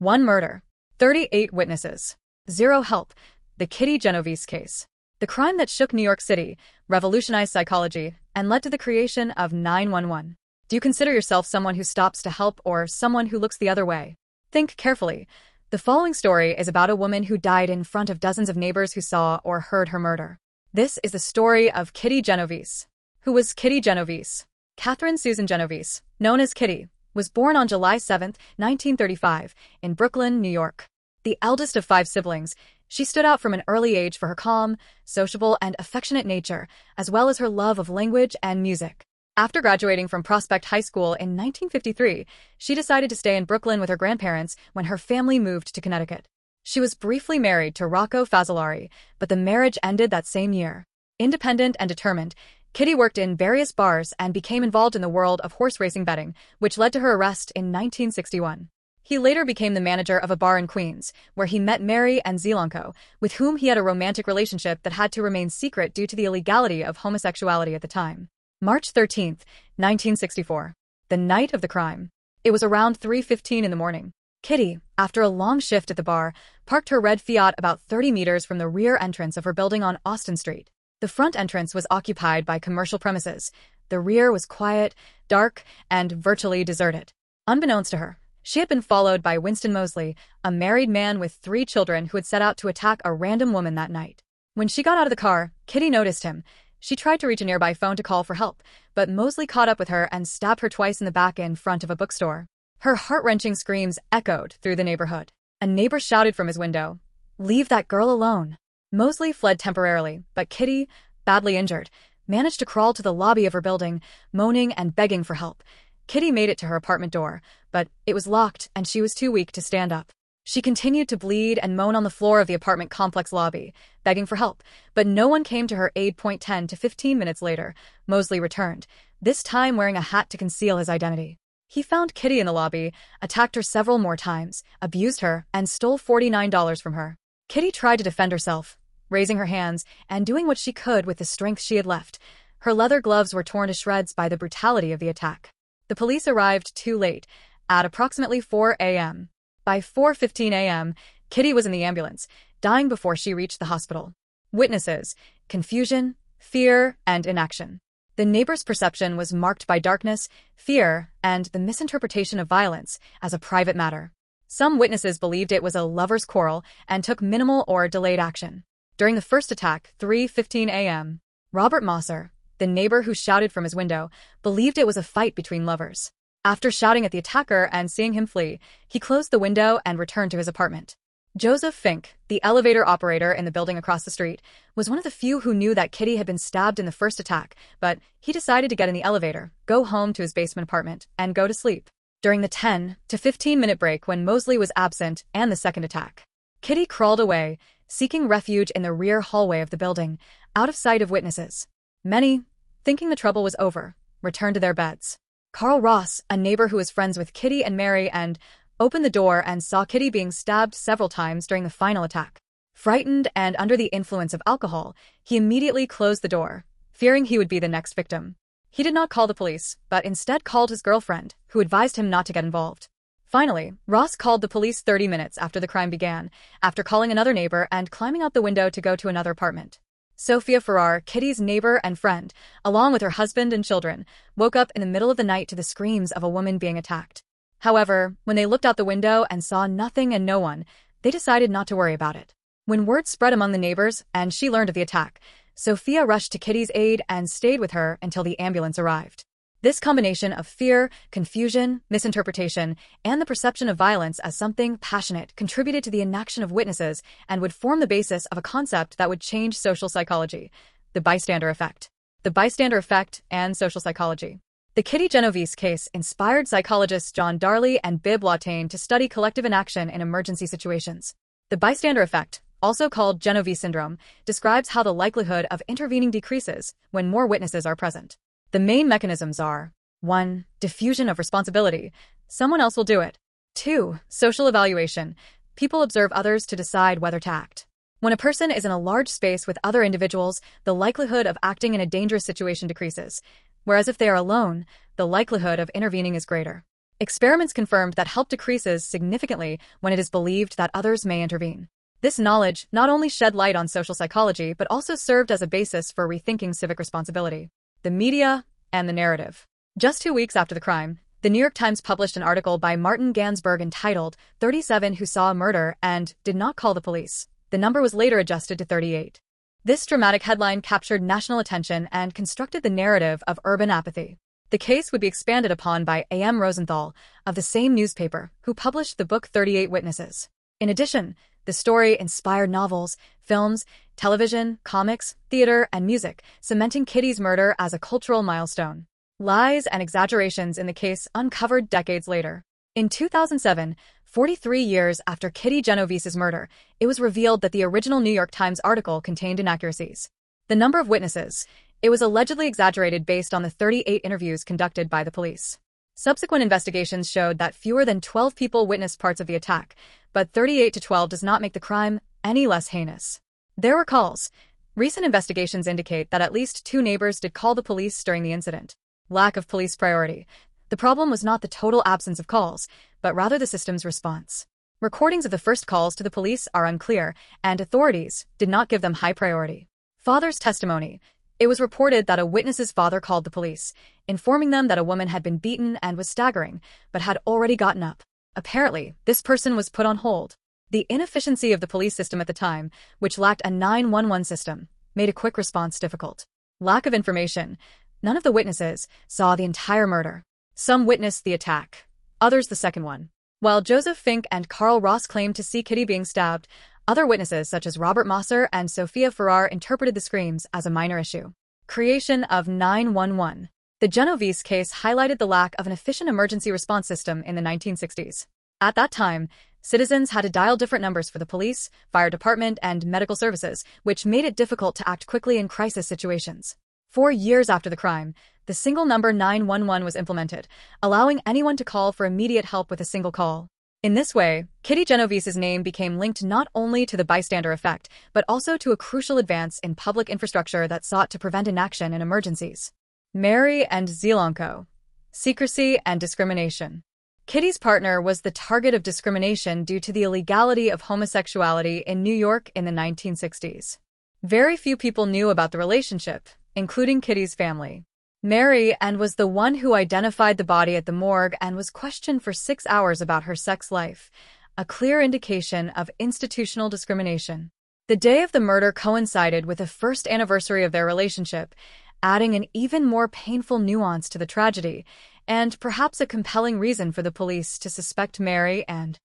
One murder, 38 witnesses, zero help. The Kitty Genovese case. The crime that shook New York City, revolutionized psychology, and led to the creation of 911. Do you consider yourself someone who stops to help or someone who looks the other way? Think carefully. The following story is about a woman who died in front of dozens of neighbors who saw or heard her murder. This is the story of Kitty Genovese. Who was Kitty Genovese? Catherine Susan Genovese, known as Kitty, was born on July 7, 1935, in Brooklyn, New York. The eldest of five siblings, she stood out from an early age for her calm, sociable, and affectionate nature, as well as her love of language and music. After graduating from Prospect High School in 1953, she decided to stay in Brooklyn with her grandparents when her family moved to Connecticut. She was briefly married to Rocco Fazzolari, but the marriage ended that same year. Independent and determined, Kitty worked in various bars and became involved in the world of horse racing betting, which led to her arrest in 1961. He later became the manager of a bar in Queens, where he met Mary Ann Zielonko, with whom he had a romantic relationship that had to remain secret due to the illegality of homosexuality at the time. March 13, 1964. The night of the crime. It was around 3.15 in the morning. Kitty, after a long shift at the bar, parked her red Fiat about 30 meters from the rear entrance of her building on Austin Street. The front entrance was occupied by commercial premises. The rear was quiet, dark, and virtually deserted. Unbeknownst to her, she had been followed by Winston Moseley, a married man with three children who had set out to attack a random woman that night. When she got out of the car, Kitty noticed him. She tried to reach a nearby phone to call for help, but Moseley caught up with her and stabbed her twice in the back in front of a bookstore. Her heart-wrenching screams echoed through the neighborhood. A neighbor shouted from his window, Leave that girl alone. Moseley fled temporarily, but Kitty, badly injured, managed to crawl to the lobby of her building, moaning and begging for help. Kitty made it to her apartment door, but it was locked and she was too weak to stand up. She continued to bleed and moan on the floor of the apartment complex lobby, begging for help, but no one came to her aid. Point 10 to 15 minutes later, Moseley returned, this time wearing a hat to conceal his identity. He found Kitty in the lobby, attacked her several more times, abused her, and stole $49 from her. Kitty tried to defend herself, raising her hands and doing what she could with the strength she had left. Her leather gloves were torn to shreds by the brutality of the attack. The police arrived too late, at approximately 4 a.m. By 4.15 a.m., Kitty was in the ambulance, dying before she reached the hospital. Witnesses, confusion, fear, and inaction. The neighbor's perception was marked by darkness, fear, and the misinterpretation of violence as a private matter. Some witnesses believed it was a lover's quarrel and took minimal or delayed action. During the first attack, 3.15 a.m., Robert Mozer, the neighbor who shouted from his window, believed it was a fight between lovers. After shouting at the attacker and seeing him flee, he closed the window and returned to his apartment. Joseph Fink, the elevator operator in the building across the street, was one of the few who knew that Kitty had been stabbed in the first attack, but he decided to get in the elevator, go home to his basement apartment, and go to sleep. During the 10 to 15 minute break when Moseley was absent and the second attack, Kitty crawled away, seeking refuge in the rear hallway of the building, out of sight of witnesses. Many, thinking the trouble was over, returned to their beds. Carl Ross, a neighbor who was friends with Kitty and Mary Ann opened the door and saw Kitty being stabbed several times during the final attack. Frightened and under the influence of alcohol, he immediately closed the door, fearing he would be the next victim. He did not call the police, but instead called his girlfriend, who advised him not to get involved. Finally, Ross called the police 30 minutes after the crime began, after calling another neighbor and climbing out the window to go to another apartment. Sophia Farrar, Kitty's neighbor and friend, along with her husband and children, woke up in the middle of the night to the screams of a woman being attacked. However, when they looked out the window and saw nothing and no one, they decided not to worry about it. When word spread among the neighbors and she learned of the attack, Sophia rushed to Kitty's aid and stayed with her until the ambulance arrived. This combination of fear, confusion, misinterpretation, and the perception of violence as something passionate contributed to the inaction of witnesses and would form the basis of a concept that would change social psychology, the bystander effect. The bystander effect and social psychology. The Kitty Genovese case inspired psychologists John Darley and Bibb Latané to study collective inaction in emergency situations. The bystander effect, also called Genovese syndrome, describes how the likelihood of intervening decreases when more witnesses are present. The main mechanisms are 1. Diffusion of responsibility. Someone else will do it. 2. Social evaluation. People observe others to decide whether to act. When a person is in a large space with other individuals, the likelihood of acting in a dangerous situation decreases, whereas if they are alone, the likelihood of intervening is greater. Experiments confirmed that help decreases significantly when it is believed that others may intervene. This knowledge not only shed light on social psychology, but also served as a basis for rethinking civic responsibility. The media and the narrative. Just two weeks after the crime, the New York Times published an article by Martin Gansberg entitled 37 Who Saw a Murder and Did Not Call the Police. The number was later adjusted to 38. This dramatic headline captured national attention and constructed the narrative of urban apathy. The case would be expanded upon by A.M. Rosenthal of the same newspaper, who published the book 38 Witnesses. In addition, the story inspired novels, films, television, comics, theater, and music, cementing Kitty's murder as a cultural milestone. Lies and exaggerations in the case uncovered decades later. In 2007, 43 years after Kitty Genovese's murder, it was revealed that the original New York Times article contained inaccuracies. The number of witnesses, it was allegedly exaggerated based on the 38 interviews conducted by the police. Subsequent investigations showed that fewer than 12 people witnessed parts of the attack, but 38 to 12 does not make the crime any less heinous. There were calls. Recent investigations indicate that at least two neighbors did call the police during the incident. Lack of police priority. The problem was not the total absence of calls, but rather the system's response. Recordings of the first calls to the police are unclear, and authorities did not give them high priority. Father's testimony. It was reported that a witness's father called the police, informing them that a woman had been beaten and was staggering, but had already gotten up. Apparently, this person was put on hold. The inefficiency of the police system at the time, which lacked a 911 system, made a quick response difficult. Lack of information. None of the witnesses saw the entire murder. Some witnessed the attack, others the second one. While Joseph Fink and Carl Ross claimed to see Kitty being stabbed, other witnesses such as Robert Mozer and Sophia Farrar interpreted the screams as a minor issue. Creation of 911 the Genovese case highlighted the lack of an efficient emergency response system in the 1960s. At that time, citizens had to dial different numbers for the police, fire department, and medical services, which made it difficult to act quickly in crisis situations. Four years after the crime, the single number 911 was implemented, allowing anyone to call for immediate help with a single call. In this way, Kitty Genovese's name became linked not only to the bystander effect, but also to a crucial advance in public infrastructure that sought to prevent inaction in emergencies. Mary Ann Zielonko. Secrecy and discrimination. Kitty's partner was the target of discrimination due to the illegality of homosexuality in New York in the 1960s. Very few people knew about the relationship, including Kitty's family. Mary Ann was the one who identified the body at the morgue and was questioned for six hours about her sex life, a clear indication of institutional discrimination. The day of the murder coincided with the first anniversary of their relationship, adding an even more painful nuance to the tragedy, and perhaps a compelling reason for the police to suspect Mary Ann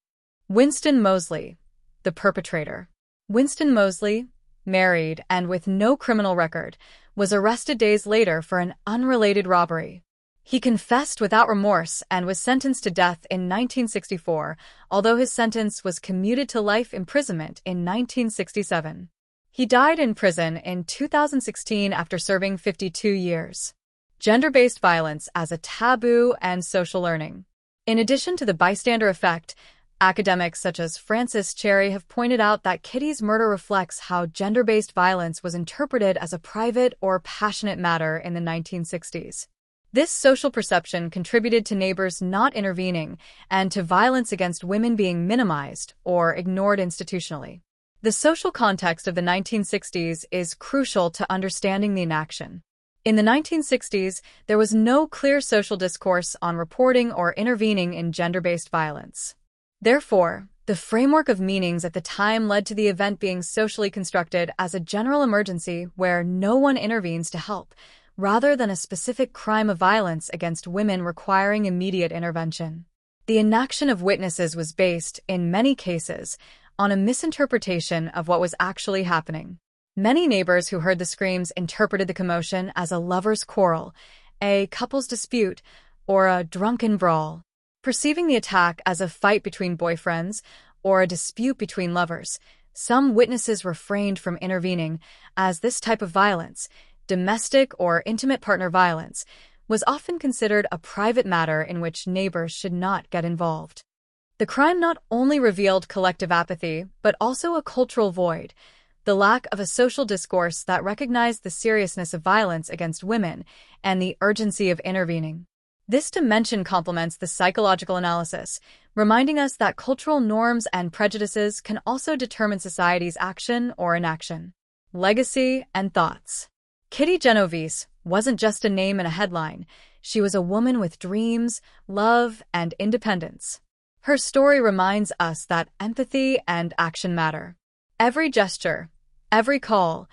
Winston Moseley, the perpetrator. Winston Moseley, married and with no criminal record, was arrested days later for an unrelated robbery. He confessed without remorse and was sentenced to death in 1964, although his sentence was commuted to life imprisonment in 1967. He died in prison in 2016 after serving 52 years. Gender-based violence as a taboo and social learning. In addition to the bystander effect, academics such as Frances Cherry have pointed out that Kitty's murder reflects how gender-based violence was interpreted as a private or passionate matter in the 1960s. This social perception contributed to neighbors not intervening and to violence against women being minimized or ignored institutionally. The social context of the 1960s is crucial to understanding the inaction. In the 1960s, there was no clear social discourse on reporting or intervening in gender-based violence. Therefore, the framework of meanings at the time led to the event being socially constructed as a general emergency where no one intervenes to help, rather than a specific crime of violence against women requiring immediate intervention. The inaction of witnesses was based, in many cases, on a misinterpretation of what was actually happening. Many neighbors who heard the screams interpreted the commotion as a lover's quarrel, a couple's dispute, or a drunken brawl. Perceiving the attack as a fight between boyfriends or a dispute between lovers, some witnesses refrained from intervening as this type of violence, domestic or intimate partner violence, was often considered a private matter in which neighbors should not get involved. The crime not only revealed collective apathy, but also a cultural void, the lack of a social discourse that recognized the seriousness of violence against women and the urgency of intervening. This dimension complements the psychological analysis, reminding us that cultural norms and prejudices can also determine society's action or inaction. Legacy and thoughts. Kitty Genovese wasn't just a name in a headline. She was a woman with dreams, love, and independence. Her story reminds us that empathy and action matter. Every gesture, every call,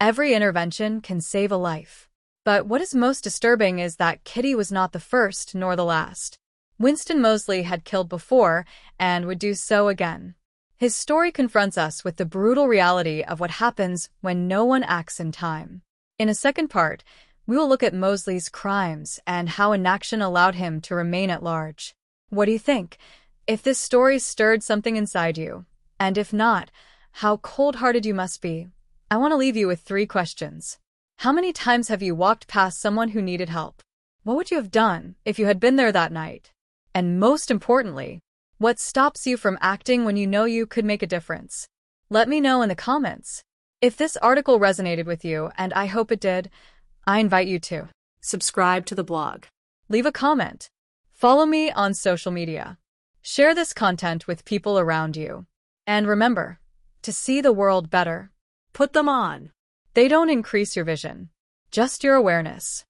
every intervention can save a life. But what is most disturbing is that Kitty was not the first nor the last. Winston Moseley had killed before and would do so again. His story confronts us with the brutal reality of what happens when no one acts in time. In a second part, we will look at Moseley's crimes and how inaction allowed him to remain at large. What do you think? If this story stirred something inside you, and if not, how cold-hearted you must be. I want to leave you with three questions. How many times have you walked past someone who needed help? What would you have done if you had been there that night? And most importantly, what stops you from acting when you know you could make a difference? Let me know in the comments. If this article resonated with you, and I hope it did, I invite you to subscribe to the blog, leave a comment, follow me on social media, share this content with people around you, and remember, to see the world better, put them on. They don't increase your vision, just your awareness.